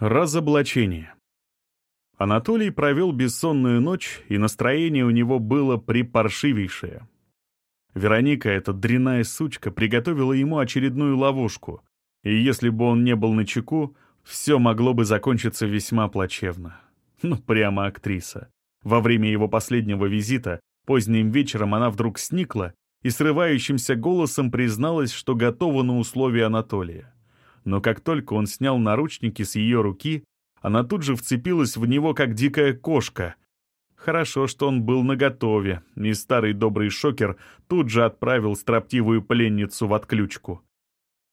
Разоблачение. Анатолий провел бессонную ночь, и настроение у него было припаршивейшее. Вероника, эта дряная сучка, приготовила ему очередную ловушку, и если бы он не был на чеку, все могло бы закончиться весьма плачевно. Ну, прямо актриса. Во время его последнего визита, поздним вечером она вдруг сникла и срывающимся голосом призналась, что готова на условия Анатолия но как только он снял наручники с ее руки, она тут же вцепилась в него, как дикая кошка. Хорошо, что он был наготове, и старый добрый шокер тут же отправил строптивую пленницу в отключку.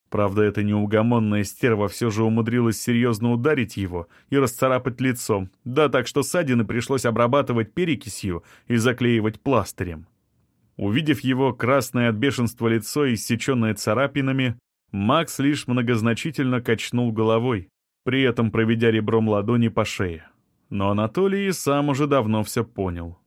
Правда, эта неугомонная стерва все же умудрилась серьезно ударить его и расцарапать лицом, да так что ссадины пришлось обрабатывать перекисью и заклеивать пластырем. Увидев его красное от бешенства лицо, иссеченное царапинами, Макс лишь многозначительно качнул головой, при этом проведя ребром ладони по шее. Но Анатолий сам уже давно все понял.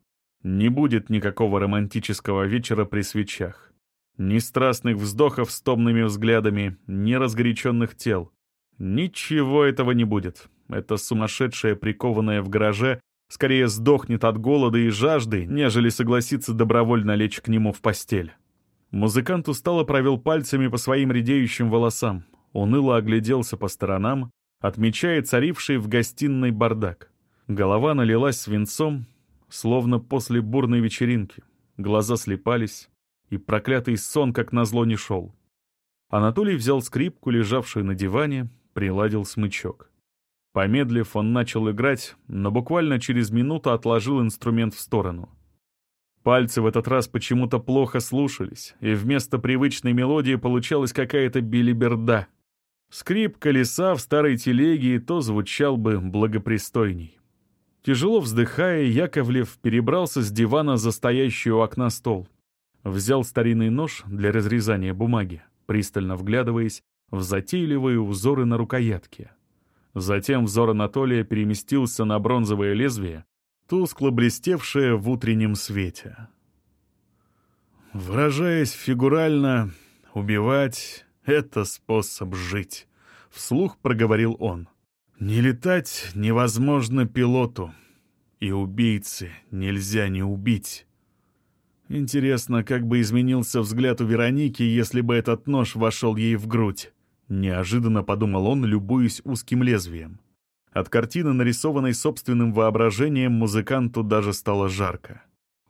Не будет никакого романтического вечера при свечах. Ни страстных вздохов с томными взглядами, ни разгоряченных тел. Ничего этого не будет. Это сумасшедшая, прикованная в гараже, скорее сдохнет от голода и жажды, нежели согласится добровольно лечь к нему в постель. Музыкант устало провел пальцами по своим редеющим волосам, уныло огляделся по сторонам, отмечая царивший в гостиной бардак. Голова налилась свинцом, словно после бурной вечеринки. Глаза слепались, и проклятый сон как назло не шел. Анатолий взял скрипку, лежавшую на диване, приладил смычок. Помедлив, он начал играть, но буквально через минуту отложил инструмент в сторону — Пальцы в этот раз почему-то плохо слушались, и вместо привычной мелодии получалась какая-то билиберда. Скрип колеса в старой телеге то звучал бы благопристойней. Тяжело вздыхая, Яковлев перебрался с дивана за стоящий у окна стол. Взял старинный нож для разрезания бумаги, пристально вглядываясь в затейливые узоры на рукоятке. Затем взор Анатолия переместился на бронзовое лезвие, тускло блестевшее в утреннем свете. Выражаясь фигурально, убивать — это способ жить, — вслух проговорил он. Не летать невозможно пилоту, и убийцы нельзя не убить. Интересно, как бы изменился взгляд у Вероники, если бы этот нож вошел ей в грудь. Неожиданно подумал он, любуясь узким лезвием. От картины, нарисованной собственным воображением, музыканту даже стало жарко.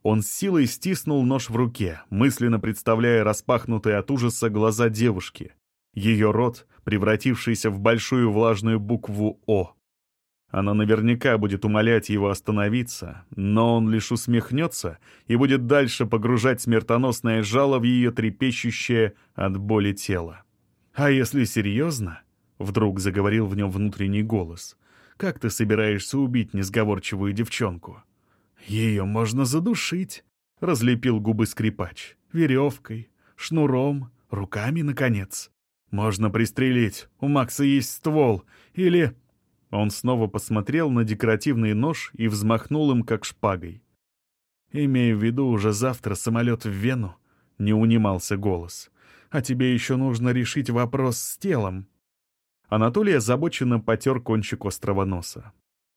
Он с силой стиснул нож в руке, мысленно представляя распахнутые от ужаса глаза девушки. Ее рот, превратившийся в большую влажную букву «О». Она наверняка будет умолять его остановиться, но он лишь усмехнется и будет дальше погружать смертоносное жало в ее трепещущее от боли тело. «А если серьезно?» — вдруг заговорил в нем внутренний голос. Как ты собираешься убить несговорчивую девчонку? Ее можно задушить, — разлепил губы скрипач. Веревкой, шнуром, руками, наконец. Можно пристрелить, у Макса есть ствол, или... Он снова посмотрел на декоративный нож и взмахнул им, как шпагой. «Имея в виду уже завтра самолет в Вену», — не унимался голос. «А тебе еще нужно решить вопрос с телом. Анатолий озабоченно потер кончик острого носа.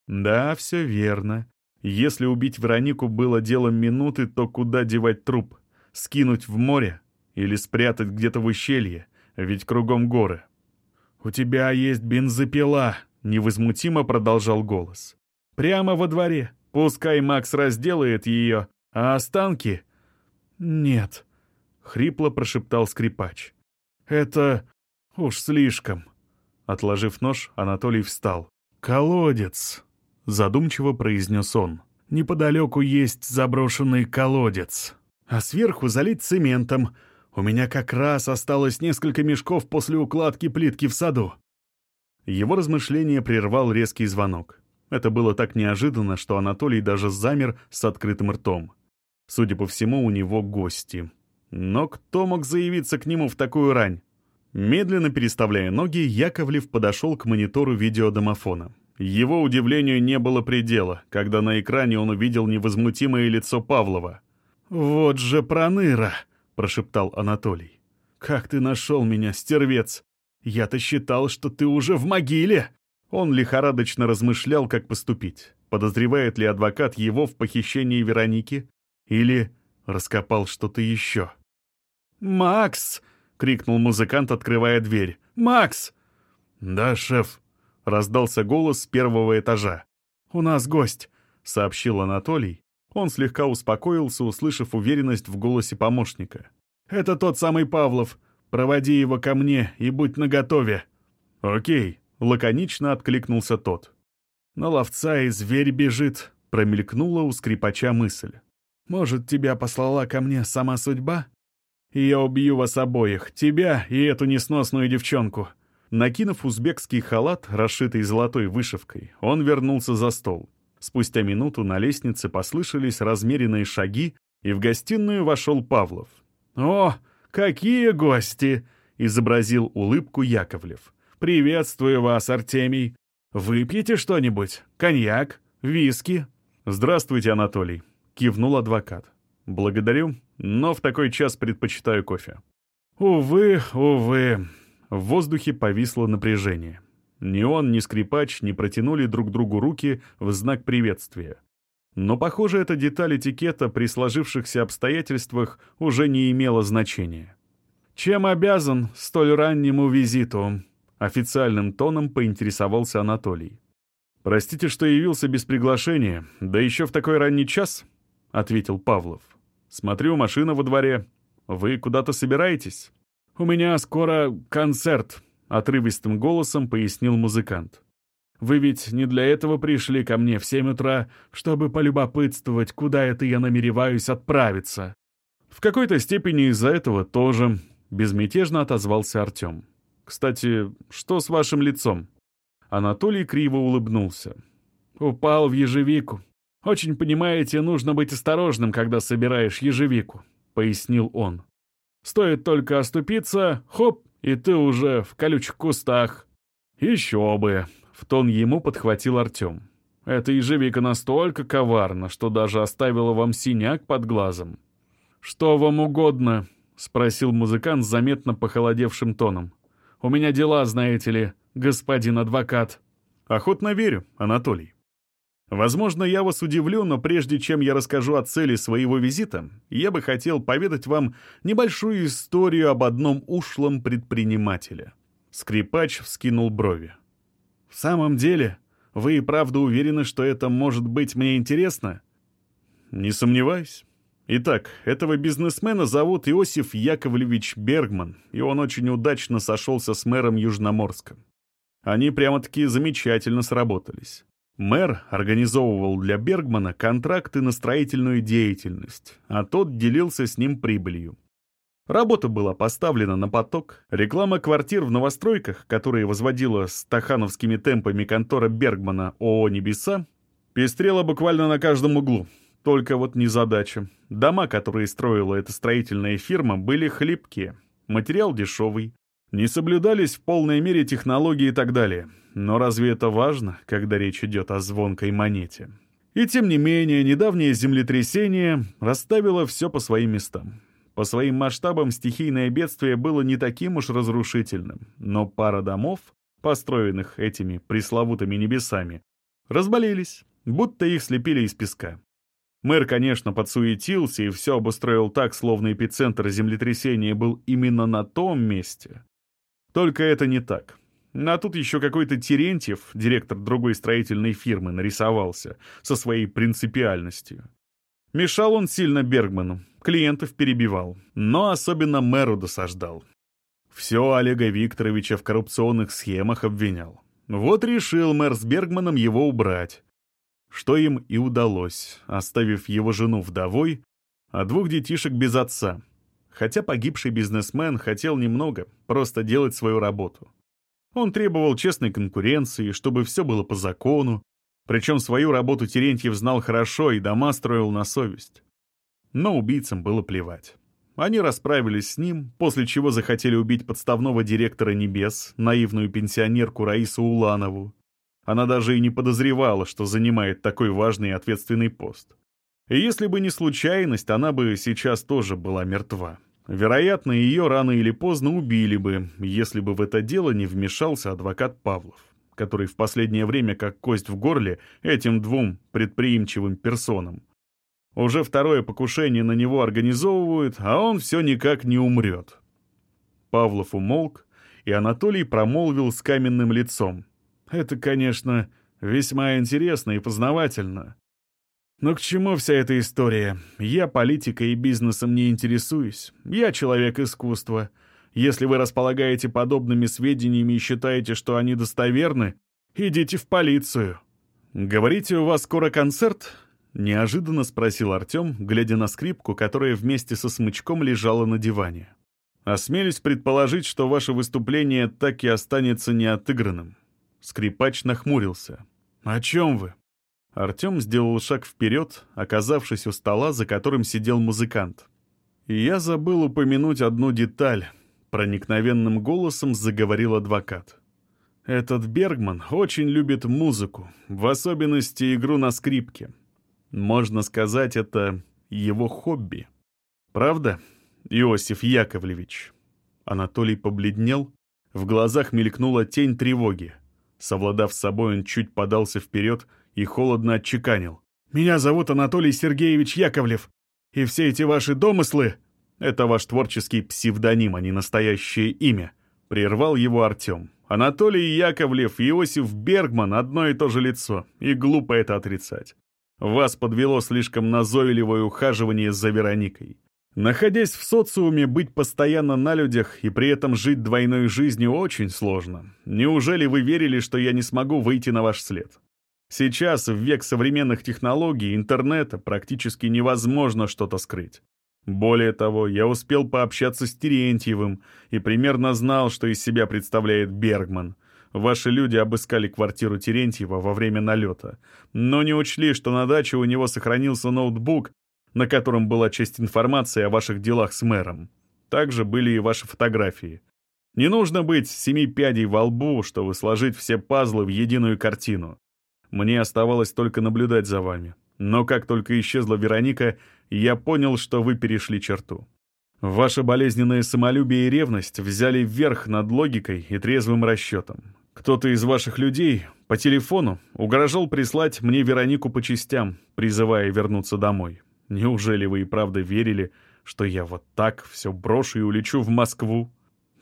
«Да, все верно. Если убить Веронику было делом минуты, то куда девать труп? Скинуть в море? Или спрятать где-то в ущелье? Ведь кругом горы». «У тебя есть бензопила», — невозмутимо продолжал голос. «Прямо во дворе. Пускай Макс разделает ее, а останки...» «Нет», — хрипло прошептал скрипач. «Это уж слишком». Отложив нож, Анатолий встал. «Колодец!» — задумчиво произнес он. «Неподалеку есть заброшенный колодец. А сверху залить цементом. У меня как раз осталось несколько мешков после укладки плитки в саду». Его размышление прервал резкий звонок. Это было так неожиданно, что Анатолий даже замер с открытым ртом. Судя по всему, у него гости. Но кто мог заявиться к нему в такую рань? Медленно переставляя ноги, Яковлев подошел к монитору видеодомофона. Его удивлению не было предела, когда на экране он увидел невозмутимое лицо Павлова. «Вот же проныра!» — прошептал Анатолий. «Как ты нашел меня, стервец? Я-то считал, что ты уже в могиле!» Он лихорадочно размышлял, как поступить. Подозревает ли адвокат его в похищении Вероники? Или раскопал что-то еще? «Макс!» — крикнул музыкант, открывая дверь. «Макс!» «Да, шеф!» — раздался голос с первого этажа. «У нас гость!» — сообщил Анатолий. Он слегка успокоился, услышав уверенность в голосе помощника. «Это тот самый Павлов. Проводи его ко мне и будь наготове». «Окей», — лаконично откликнулся тот. «На ловца и зверь бежит», — промелькнула у скрипача мысль. «Может, тебя послала ко мне сама судьба? И я убью вас обоих, тебя и эту несносную девчонку». Накинув узбекский халат, расшитый золотой вышивкой, он вернулся за стол. Спустя минуту на лестнице послышались размеренные шаги, и в гостиную вошел Павлов. «О, какие гости!» — изобразил улыбку Яковлев. «Приветствую вас, Артемий. Выпьете что-нибудь? Коньяк? Виски?» «Здравствуйте, Анатолий», — кивнул адвокат. «Благодарю, но в такой час предпочитаю кофе». «Увы, увы». В воздухе повисло напряжение. Ни он, ни скрипач не протянули друг другу руки в знак приветствия. Но, похоже, эта деталь этикета при сложившихся обстоятельствах уже не имела значения. «Чем обязан столь раннему визиту?» Официальным тоном поинтересовался Анатолий. «Простите, что явился без приглашения, да еще в такой ранний час», — ответил Павлов. «Смотрю, машина во дворе. Вы куда-то собираетесь?» «У меня скоро концерт», — отрывистым голосом пояснил музыкант. «Вы ведь не для этого пришли ко мне в семь утра, чтобы полюбопытствовать, куда это я намереваюсь отправиться?» «В какой-то степени из-за этого тоже», — безмятежно отозвался Артем. Кстати, что с вашим лицом?» Анатолий криво улыбнулся. «Упал в ежевику. Очень, понимаете, нужно быть осторожным, когда собираешь ежевику», — пояснил он. «Стоит только оступиться, хоп, и ты уже в колючих кустах». «Еще бы!» — в тон ему подхватил Артем. «Эта ежевика настолько коварна, что даже оставила вам синяк под глазом». «Что вам угодно?» — спросил музыкант с заметно похолодевшим тоном. У меня дела, знаете ли, господин адвокат». «Охотно верю, Анатолий. Возможно, я вас удивлю, но прежде чем я расскажу о цели своего визита, я бы хотел поведать вам небольшую историю об одном ушлом предпринимателе». Скрипач вскинул брови. «В самом деле, вы и правда уверены, что это может быть мне интересно?» «Не сомневаюсь. Итак, этого бизнесмена зовут Иосиф Яковлевич Бергман, и он очень удачно сошелся с мэром Южноморска. Они прямо-таки замечательно сработались. Мэр организовывал для Бергмана контракты на строительную деятельность, а тот делился с ним прибылью. Работа была поставлена на поток, реклама квартир в новостройках, которые возводила стахановскими темпами контора Бергмана ООО «Небеса», пестрела буквально на каждом углу — только вот незадача. Дома, которые строила эта строительная фирма, были хлипкие, материал дешевый, не соблюдались в полной мере технологии и так далее. Но разве это важно, когда речь идет о звонкой монете? И тем не менее, недавнее землетрясение расставило все по своим местам. По своим масштабам стихийное бедствие было не таким уж разрушительным, но пара домов, построенных этими пресловутыми небесами, разболелись, будто их слепили из песка. Мэр, конечно, подсуетился и все обустроил так, словно эпицентр землетрясения был именно на том месте. Только это не так. А тут еще какой-то Терентьев, директор другой строительной фирмы, нарисовался со своей принципиальностью. Мешал он сильно Бергману, клиентов перебивал, но особенно мэру досаждал. Все Олега Викторовича в коррупционных схемах обвинял. Вот решил мэр с Бергманом его убрать что им и удалось, оставив его жену вдовой, а двух детишек без отца. Хотя погибший бизнесмен хотел немного, просто делать свою работу. Он требовал честной конкуренции, чтобы все было по закону, причем свою работу Терентьев знал хорошо и дома строил на совесть. Но убийцам было плевать. Они расправились с ним, после чего захотели убить подставного директора «Небес», наивную пенсионерку Раису Уланову, она даже и не подозревала, что занимает такой важный и ответственный пост. И если бы не случайность, она бы сейчас тоже была мертва. Вероятно, ее рано или поздно убили бы, если бы в это дело не вмешался адвокат Павлов, который в последнее время как кость в горле этим двум предприимчивым персонам. Уже второе покушение на него организовывают, а он все никак не умрет. Павлов умолк, и Анатолий промолвил с каменным лицом. «Это, конечно, весьма интересно и познавательно. Но к чему вся эта история? Я политикой и бизнесом не интересуюсь. Я человек искусства. Если вы располагаете подобными сведениями и считаете, что они достоверны, идите в полицию. Говорите, у вас скоро концерт? Неожиданно спросил Артем, глядя на скрипку, которая вместе со смычком лежала на диване. Осмелюсь предположить, что ваше выступление так и останется неотыгранным. Скрипач нахмурился. «О чем вы?» Артем сделал шаг вперед, оказавшись у стола, за которым сидел музыкант. Я забыл упомянуть одну деталь. Проникновенным голосом заговорил адвокат. Этот Бергман очень любит музыку, в особенности игру на скрипке. Можно сказать, это его хобби. Правда, Иосиф Яковлевич? Анатолий побледнел, в глазах мелькнула тень тревоги. Совладав с собой, он чуть подался вперед и холодно отчеканил. «Меня зовут Анатолий Сергеевич Яковлев, и все эти ваши домыслы — это ваш творческий псевдоним, а не настоящее имя», — прервал его Артем. «Анатолий Яковлев и Иосиф Бергман — одно и то же лицо, и глупо это отрицать. Вас подвело слишком назойливое ухаживание за Вероникой. Находясь в социуме, быть постоянно на людях и при этом жить двойной жизнью очень сложно. Неужели вы верили, что я не смогу выйти на ваш след? Сейчас, в век современных технологий, интернета, практически невозможно что-то скрыть. Более того, я успел пообщаться с Терентьевым и примерно знал, что из себя представляет Бергман. Ваши люди обыскали квартиру Терентьева во время налета, но не учли, что на даче у него сохранился ноутбук, на котором была часть информации о ваших делах с мэром. Также были и ваши фотографии. Не нужно быть семи пядей во лбу, чтобы сложить все пазлы в единую картину. Мне оставалось только наблюдать за вами. Но как только исчезла Вероника, я понял, что вы перешли черту. Ваше болезненное самолюбие и ревность взяли вверх над логикой и трезвым расчетом. Кто-то из ваших людей по телефону угрожал прислать мне Веронику по частям, призывая вернуться домой. Неужели вы и правда верили, что я вот так все брошу и улечу в Москву?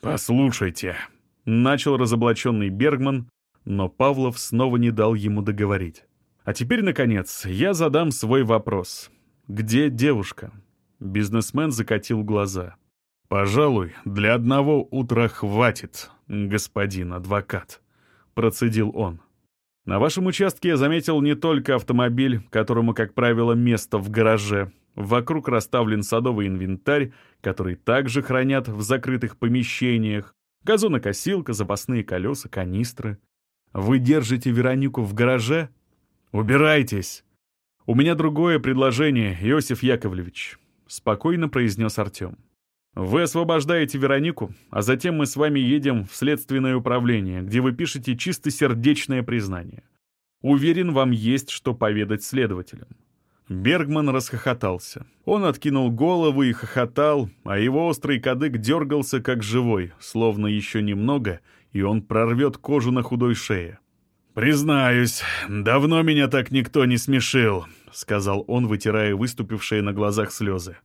Послушайте, начал разоблаченный Бергман, но Павлов снова не дал ему договорить. А теперь, наконец, я задам свой вопрос. Где девушка? Бизнесмен закатил глаза. «Пожалуй, для одного утра хватит, господин адвокат», — процедил он. «На вашем участке я заметил не только автомобиль, которому, как правило, место в гараже. Вокруг расставлен садовый инвентарь, который также хранят в закрытых помещениях. Газонокосилка, запасные колеса, канистры. Вы держите Веронику в гараже? Убирайтесь! У меня другое предложение, Иосиф Яковлевич, спокойно произнес Артем. Вы освобождаете Веронику, а затем мы с вами едем в следственное управление, где вы пишете чистосердечное признание. Уверен, вам есть что поведать следователям. Бергман расхохотался. Он откинул голову и хохотал, а его острый кадык дергался как живой, словно еще немного, и он прорвет кожу на худой шее. «Признаюсь, давно меня так никто не смешил», — сказал он, вытирая выступившие на глазах слезы.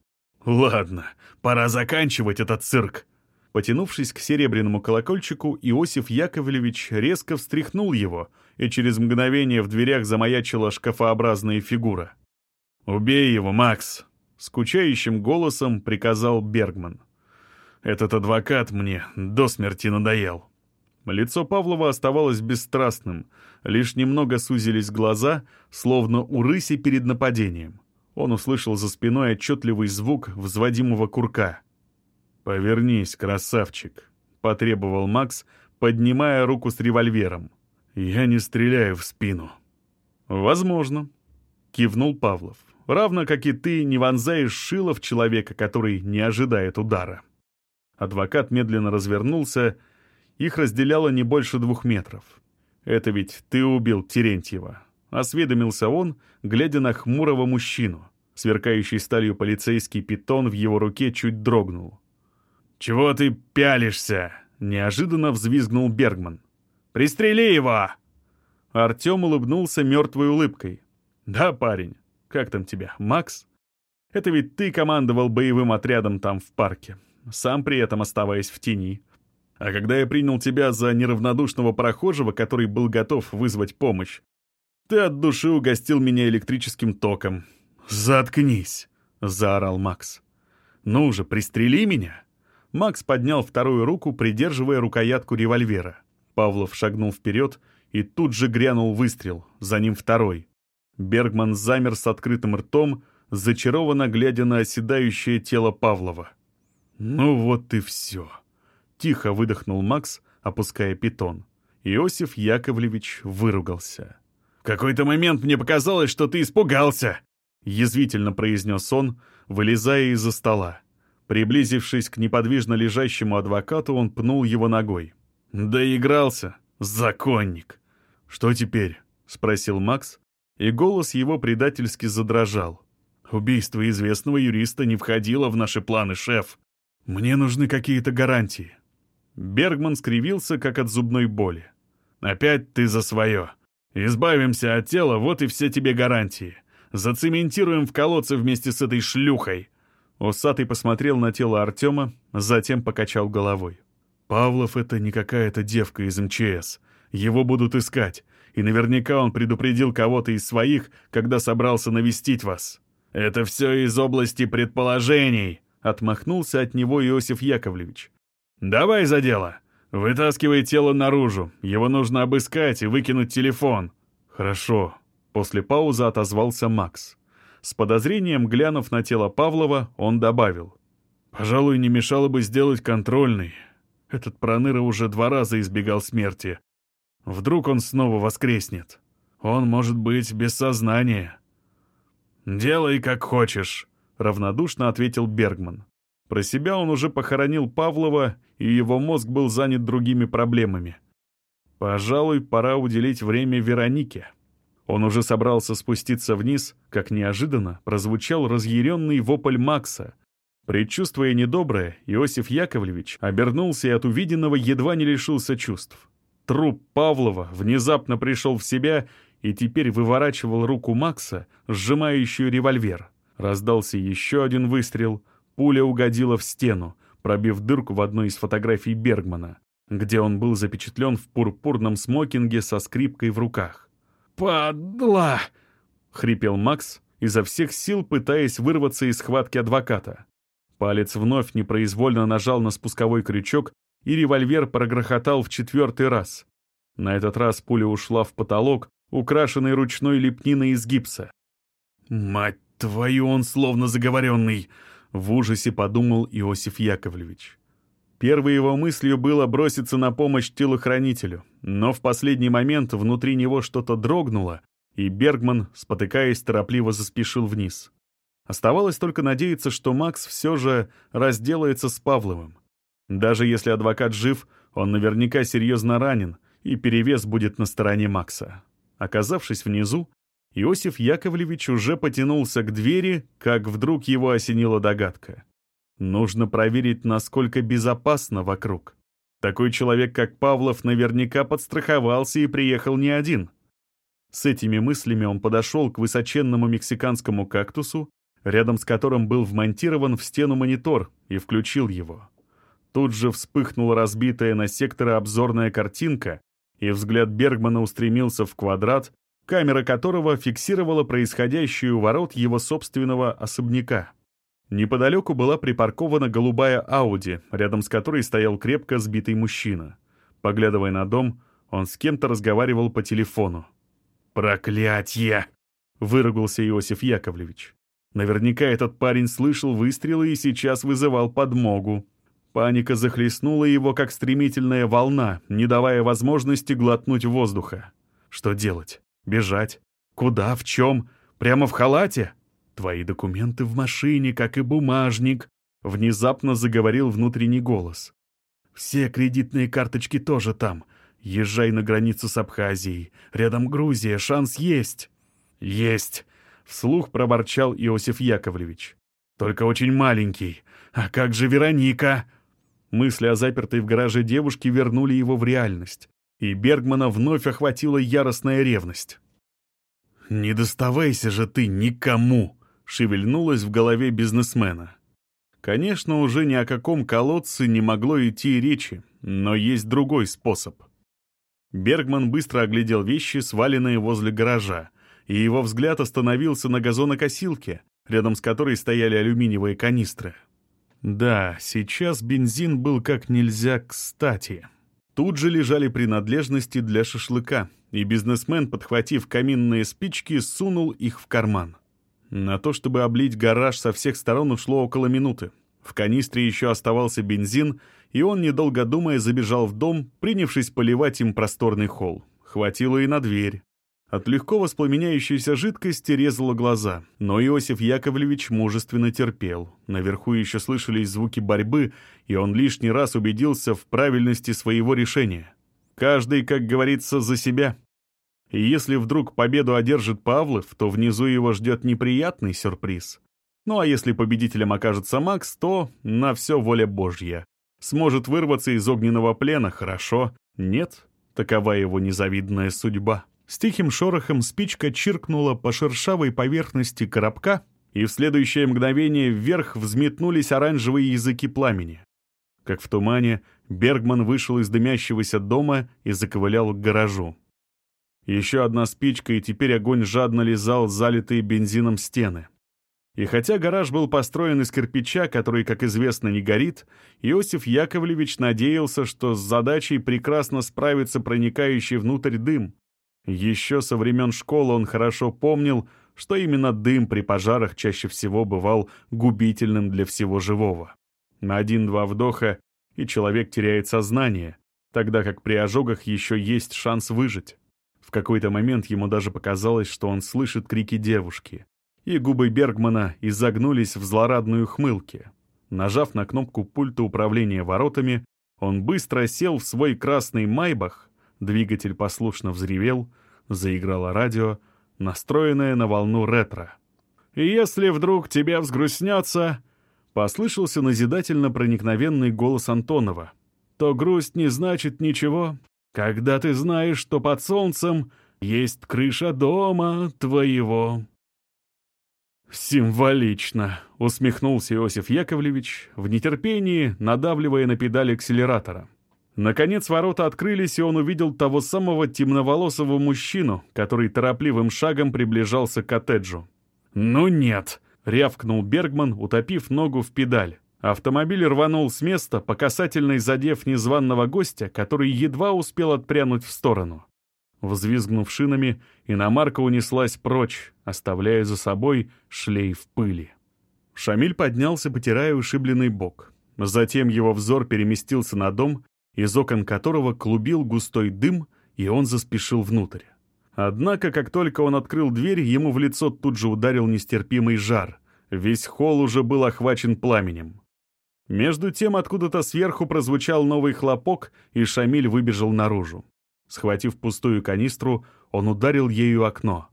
«Ладно, пора заканчивать этот цирк». Потянувшись к серебряному колокольчику, Иосиф Яковлевич резко встряхнул его, и через мгновение в дверях замаячила шкафообразная фигура. «Убей его, Макс!» — скучающим голосом приказал Бергман. «Этот адвокат мне до смерти надоел». Лицо Павлова оставалось бесстрастным, лишь немного сузились глаза, словно у рыси перед нападением. Он услышал за спиной отчетливый звук взводимого курка. «Повернись, красавчик», — потребовал Макс, поднимая руку с револьвером. «Я не стреляю в спину». «Возможно», — кивнул Павлов. «Равно как и ты не вонзаешь шило в человека, который не ожидает удара». Адвокат медленно развернулся их разделяло не больше двух метров. «Это ведь ты убил Терентьева», — осведомился он, глядя на хмурого мужчину. Сверкающий сталью полицейский питон в его руке чуть дрогнул. «Чего ты пялишься?» — неожиданно взвизгнул Бергман. «Пристрели его!» Артем улыбнулся мертвой улыбкой. «Да, парень, как там тебя, Макс? Это ведь ты командовал боевым отрядом там в парке, сам при этом оставаясь в тени. А когда я принял тебя за неравнодушного прохожего, который был готов вызвать помощь, ты от души угостил меня электрическим током. Заткнись!» — заорал Макс. «Ну же, пристрели меня!» Макс поднял вторую руку, придерживая рукоятку револьвера. Павлов шагнул вперед, и тут же грянул выстрел, за ним второй. Бергман замер с открытым ртом, зачарованно глядя на оседающее тело Павлова. «Ну вот и все!» — тихо выдохнул Макс, опуская питон. Иосиф Яковлевич выругался. «В какой-то момент мне показалось, что ты испугался!» — язвительно произнес он, вылезая из-за стола. Приблизившись к неподвижно лежащему адвокату, он пнул его ногой. «Доигрался, законник!» «Что теперь?» — спросил Макс, и голос его предательски задрожал. «Убийство известного юриста не входило в наши планы, шеф. Мне нужны какие-то гарантии». Бергман скривился, как от зубной боли. «Опять ты за свое. Избавимся от тела, вот и все тебе гарантии. Зацементируем в колодце вместе с этой шлюхой!» Усатый посмотрел на тело Артема, затем покачал головой. «Павлов — это не какая-то девка из МЧС. Его будут искать, и наверняка он предупредил кого-то из своих, когда собрался навестить вас». «Это все из области предположений», — отмахнулся от него Иосиф Яковлевич. «Давай за дело. Вытаскивай тело наружу. Его нужно обыскать и выкинуть телефон». «Хорошо», После паузы отозвался Макс. С подозрением глянув на тело Павлова, он добавил. «Пожалуй, не мешало бы сделать контрольный. Этот проныра уже два раза избегал смерти. Вдруг он снова воскреснет. Он может быть без сознания». «Делай, как хочешь», — равнодушно ответил Бергман. Про себя он уже похоронил Павлова, и его мозг был занят другими проблемами. Пожалуй, пора уделить время Веронике. Он уже собрался спуститься вниз, как неожиданно прозвучал разъяренный вопль Макса. Предчувствуя недоброе, Иосиф Яковлевич обернулся и от увиденного едва не лишился чувств. Труп Павлова внезапно пришел в себя и теперь выворачивал руку Макса, сжимающую револьвер. Раздался еще один выстрел, пуля угодила в стену, пробив дырку в одной из фотографий Бергмана, где он был запечатлен в пурпурном смокинге со скрипкой в руках. «Падла!» — хрипел Макс, изо всех сил пытаясь вырваться из схватки адвоката. Палец вновь непроизвольно нажал на спусковой крючок, и револьвер прогрохотал в четвертый раз. На этот раз пуля ушла в потолок, украшенный ручной лепниной из гипса. «Мать твою, он словно заговоренный!» — в ужасе подумал Иосиф Яковлевич. Первой его мыслью было броситься на помощь телохранителю, но в последний момент внутри него что-то дрогнуло, и Бергман, спотыкаясь, торопливо заспешил вниз. Оставалось только надеяться, что Макс все же разделается с Павловым. Даже если адвокат жив, он наверняка серьезно ранен, и перевес будет на стороне Макса. Оказавшись внизу, Иосиф Яковлевич уже потянулся к двери, как вдруг его осенила догадка. Нужно проверить, насколько безопасно вокруг. Такой человек, как Павлов, наверняка подстраховался и приехал не один. С этими мыслями он подошел к высоченному мексиканскому кактусу, рядом с которым был вмонтирован в стену монитор, и включил его. Тут же вспыхнула разбитая на секторы обзорная картинка, и взгляд Бергмана устремился в квадрат, камера которого фиксировала происходящее у ворот его собственного особняка. Неподалеку была припаркована голубая Ауди, рядом с которой стоял крепко сбитый мужчина. Поглядывая на дом, он с кем-то разговаривал по телефону. «Проклятье!» — выругался Иосиф Яковлевич. Наверняка этот парень слышал выстрелы и сейчас вызывал подмогу. Паника захлестнула его, как стремительная волна, не давая возможности глотнуть воздуха. Что делать? Бежать? Куда? В чем? Прямо в халате? «Твои документы в машине, как и бумажник», — внезапно заговорил внутренний голос. «Все кредитные карточки тоже там. Езжай на границу с Абхазией. Рядом Грузия, шанс есть». «Есть», — вслух проборчал Иосиф Яковлевич. «Только очень маленький. А как же Вероника?» Мысли о запертой в гараже девушке вернули его в реальность. И Бергмана вновь охватила яростная ревность. «Не доставайся же ты никому!» — шевельнулась в голове бизнесмена. Конечно, уже ни о каком колодце не могло идти речи, но есть другой способ. Бергман быстро оглядел вещи, сваленные возле гаража, и его взгляд остановился на газонокосилке, рядом с которой стояли алюминиевые канистры. Да, сейчас бензин был как нельзя кстати. Тут же лежали принадлежности для шашлыка, и бизнесмен, подхватив каминные спички, сунул их в карман. На то, чтобы облить гараж со всех сторон, ушло около минуты. В канистре еще оставался бензин, и он, недолго думая, забежал в дом, принявшись поливать им просторный холл. Хватило и на дверь. От легко воспламеняющейся жидкости резало глаза, но Иосиф Яковлевич мужественно терпел. Наверху еще слышались звуки борьбы, и он лишний раз убедился в правильности своего решения. Каждый, как говорится, за себя. И если вдруг победу одержит Павлов, то внизу его ждет неприятный сюрприз. Ну а если победителем окажется Макс, то на все воля Божья. Сможет вырваться из огненного плена, хорошо. Нет, такова его незавидная судьба. С тихим шорохом спичка чиркнула по шершавой поверхности коробка, и в следующее мгновение вверх взметнулись оранжевые языки пламени. Как в тумане, Бергман вышел из дымящегося дома и заковылял к гаражу. Еще одна спичка, и теперь огонь жадно лизал залитые бензином стены. И хотя гараж был построен из кирпича, который, как известно, не горит, Иосиф Яковлевич надеялся, что с задачей прекрасно справится проникающий внутрь дым, еще со времен школы он хорошо помнил, что именно дым при пожарах чаще всего бывал губительным для всего живого. На один-два вдоха, и человек теряет сознание, тогда как при ожогах еще есть шанс выжить. В какой-то момент ему даже показалось, что он слышит крики девушки, и губы Бергмана изогнулись в злорадную хмылке. Нажав на кнопку пульта управления воротами, он быстро сел в свой красный майбах Двигатель послушно взревел, заиграло радио, настроенное на волну ретро. «И если вдруг тебя взгрустнется...» — послышался назидательно проникновенный голос Антонова. «То грусть не значит ничего, когда ты знаешь, что под солнцем есть крыша дома твоего». «Символично», — усмехнулся Иосиф Яковлевич, в нетерпении надавливая на педаль акселератора. Наконец ворота открылись, и он увидел того самого темноволосого мужчину, который торопливым шагом приближался к коттеджу. «Ну нет!» — рявкнул Бергман, утопив ногу в педаль. Автомобиль рванул с места, по касательной задев незваного гостя, который едва успел отпрянуть в сторону. Взвизгнув шинами, иномарка унеслась прочь, оставляя за собой шлейф пыли. Шамиль поднялся, потирая ушибленный бок. Затем его взор переместился на дом, из окон которого клубил густой дым, и он заспешил внутрь. Однако, как только он открыл дверь, ему в лицо тут же ударил нестерпимый жар. Весь холл уже был охвачен пламенем. Между тем, откуда-то сверху прозвучал новый хлопок, и Шамиль выбежал наружу. Схватив пустую канистру, он ударил ею окно.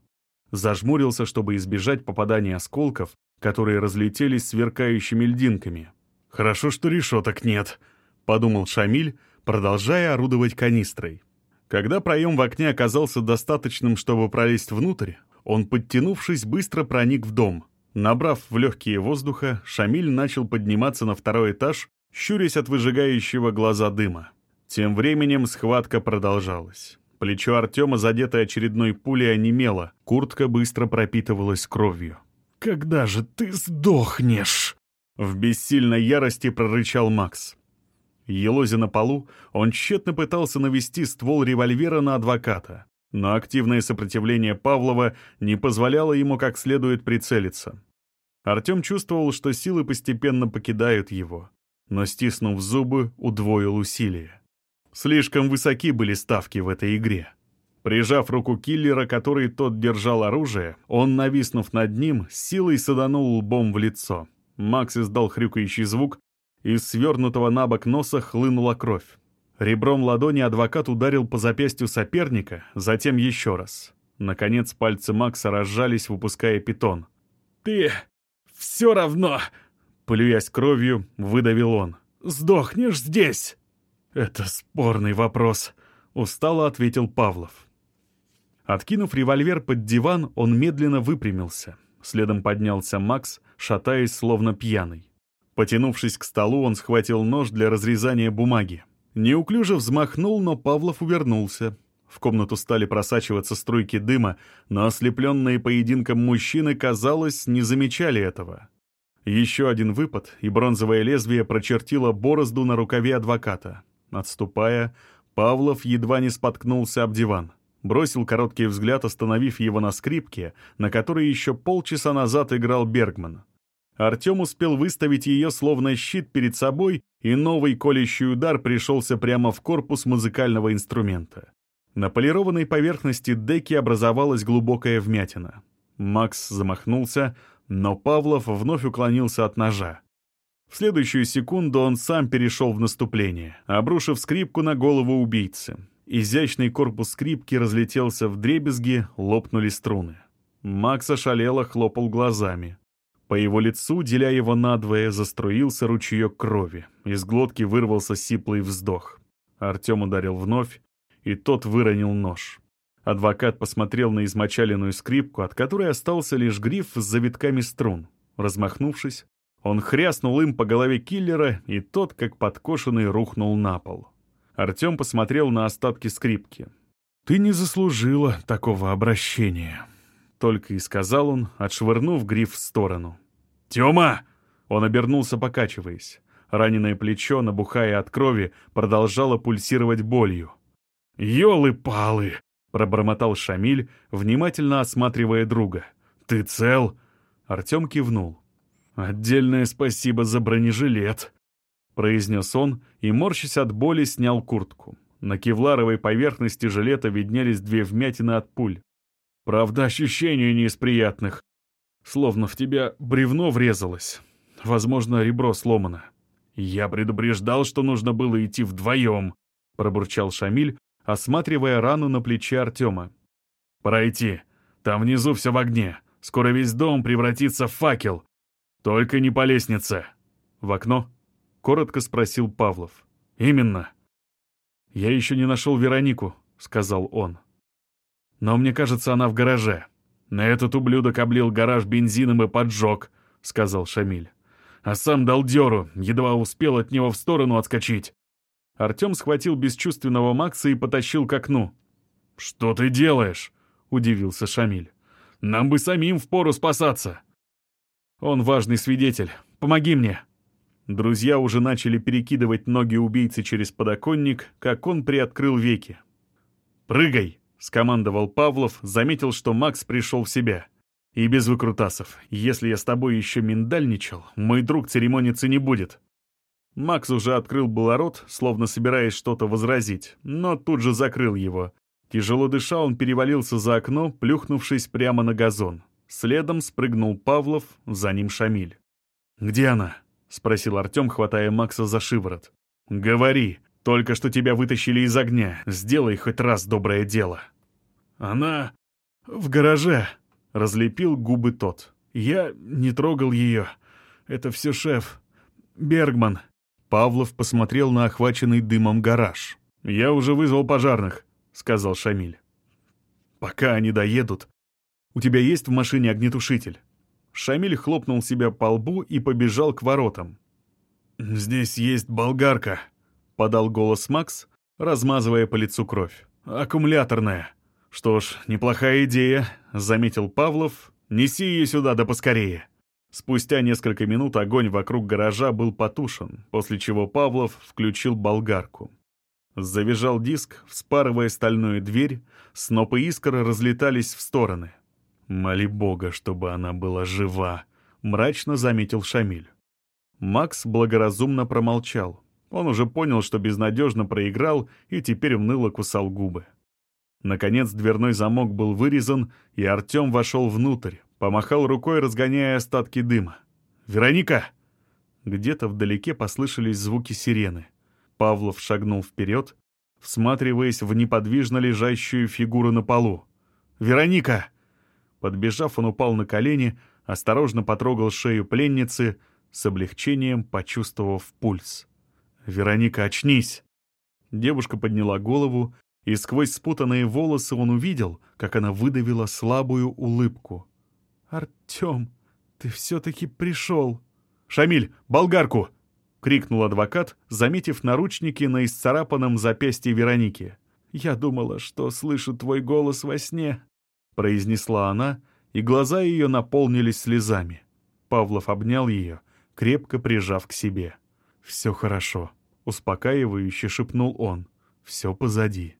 Зажмурился, чтобы избежать попадания осколков, которые разлетелись сверкающими льдинками. «Хорошо, что решеток нет», — подумал Шамиль, продолжая орудовать канистрой. Когда проем в окне оказался достаточным, чтобы пролезть внутрь, он, подтянувшись, быстро проник в дом. Набрав в легкие воздуха, Шамиль начал подниматься на второй этаж, щурясь от выжигающего глаза дыма. Тем временем схватка продолжалась. Плечо Артема, задетое очередной пулей, онемело, куртка быстро пропитывалась кровью. «Когда же ты сдохнешь?» В бессильной ярости прорычал Макс. Елозя на полу, он тщетно пытался навести ствол револьвера на адвоката, но активное сопротивление Павлова не позволяло ему как следует прицелиться. Артем чувствовал, что силы постепенно покидают его, но, стиснув зубы, удвоил усилия. Слишком высоки были ставки в этой игре. Прижав руку киллера, который тот держал оружие, он, нависнув над ним, силой саданул лбом в лицо. Макс издал хрюкающий звук, из свернутого на бок носа хлынула кровь. Ребром ладони адвокат ударил по запястью соперника, затем еще раз. Наконец пальцы Макса разжались, выпуская питон. «Ты все равно!» Плюясь кровью, выдавил он. «Сдохнешь здесь!» «Это спорный вопрос», — устало ответил Павлов. Откинув револьвер под диван, он медленно выпрямился. Следом поднялся Макс, шатаясь, словно пьяный. Потянувшись к столу, он схватил нож для разрезания бумаги. Неуклюже взмахнул, но Павлов увернулся. В комнату стали просачиваться струйки дыма, но ослепленные поединком мужчины, казалось, не замечали этого. Еще один выпад, и бронзовое лезвие прочертило борозду на рукаве адвоката. Отступая, Павлов едва не споткнулся об диван. Бросил короткий взгляд, остановив его на скрипке, на которой еще полчаса назад играл Бергман. Артем успел выставить ее словно щит перед собой, и новый колющий удар пришелся прямо в корпус музыкального инструмента. На полированной поверхности деки образовалась глубокая вмятина. Макс замахнулся, но Павлов вновь уклонился от ножа. В следующую секунду он сам перешел в наступление, обрушив скрипку на голову убийцы. Изящный корпус скрипки разлетелся в дребезги, лопнули струны. Макс ошалело хлопал глазами. По его лицу, деля его надвое, заструился ручеек крови. Из глотки вырвался сиплый вздох. Артем ударил вновь, и тот выронил нож. Адвокат посмотрел на измочаленную скрипку, от которой остался лишь гриф с завитками струн. Размахнувшись, он хряснул им по голове киллера, и тот, как подкошенный, рухнул на пол. Артем посмотрел на остатки скрипки. «Ты не заслужила такого обращения», только и сказал он, отшвырнув гриф в сторону. «Тёма!» Он обернулся, покачиваясь. Раненое плечо, набухая от крови, продолжало пульсировать болью. «Ёлы-палы!» — пробормотал Шамиль, внимательно осматривая друга. «Ты цел?» Артем кивнул. «Отдельное спасибо за бронежилет», — произнес он и, морщась от боли, снял куртку. На кевларовой поверхности жилета виднелись две вмятины от пуль. Правда, ощущения не из приятных. Словно в тебя бревно врезалось. Возможно, ребро сломано. Я предупреждал, что нужно было идти вдвоем, пробурчал Шамиль, осматривая рану на плече Артема. «Пройти. Там внизу все в огне. Скоро весь дом превратится в факел. Только не по лестнице». «В окно?» — коротко спросил Павлов. «Именно». «Я еще не нашел Веронику», — сказал он. Но мне кажется, она в гараже. На этот ублюдок облил гараж бензином и поджег, — сказал Шамиль. А сам дал дёру, едва успел от него в сторону отскочить. Артем схватил бесчувственного Макса и потащил к окну. «Что ты делаешь?» — удивился Шамиль. «Нам бы самим впору спасаться!» «Он важный свидетель. Помоги мне!» Друзья уже начали перекидывать ноги убийцы через подоконник, как он приоткрыл веки. «Прыгай!» — скомандовал Павлов, заметил, что Макс пришел в себя. «И без выкрутасов. Если я с тобой еще миндальничал, мой друг церемониться не будет». Макс уже открыл было рот, словно собираясь что-то возразить, но тут же закрыл его. Тяжело дыша, он перевалился за окно, плюхнувшись прямо на газон. Следом спрыгнул Павлов, за ним Шамиль. «Где она?» — спросил Артем, хватая Макса за шиворот. «Говори!» Только что тебя вытащили из огня. Сделай хоть раз доброе дело». «Она в гараже», — разлепил губы тот. «Я не трогал ее. Это все шеф. Бергман». Павлов посмотрел на охваченный дымом гараж. «Я уже вызвал пожарных», — сказал Шамиль. «Пока они доедут. У тебя есть в машине огнетушитель?» Шамиль хлопнул себя по лбу и побежал к воротам. «Здесь есть болгарка», подал голос Макс, размазывая по лицу кровь. «Аккумуляторная». «Что ж, неплохая идея», — заметил Павлов. «Неси ее сюда, да поскорее». Спустя несколько минут огонь вокруг гаража был потушен, после чего Павлов включил болгарку. Завизжал диск, вспарывая стальную дверь, снопы искр разлетались в стороны. «Моли Бога, чтобы она была жива», — мрачно заметил Шамиль. Макс благоразумно промолчал. Он уже понял, что безнадежно проиграл, и теперь уныло кусал губы. Наконец дверной замок был вырезан, и Артем вошел внутрь, помахал рукой, разгоняя остатки дыма. «Вероника!» Где-то вдалеке послышались звуки сирены. Павлов шагнул вперед, всматриваясь в неподвижно лежащую фигуру на полу. «Вероника!» Подбежав, он упал на колени, осторожно потрогал шею пленницы, с облегчением почувствовав пульс. «Вероника, очнись!» Девушка подняла голову, И сквозь спутанные волосы он увидел, как она выдавила слабую улыбку. «Артем, ты все-таки пришел!» «Шамиль, болгарку!» — крикнул адвокат, заметив наручники на исцарапанном запястье Вероники. «Я думала, что слышу твой голос во сне», — произнесла она, и глаза ее наполнились слезами. Павлов обнял ее, крепко прижав к себе. «Все хорошо», — успокаивающе шепнул он. «Все позади».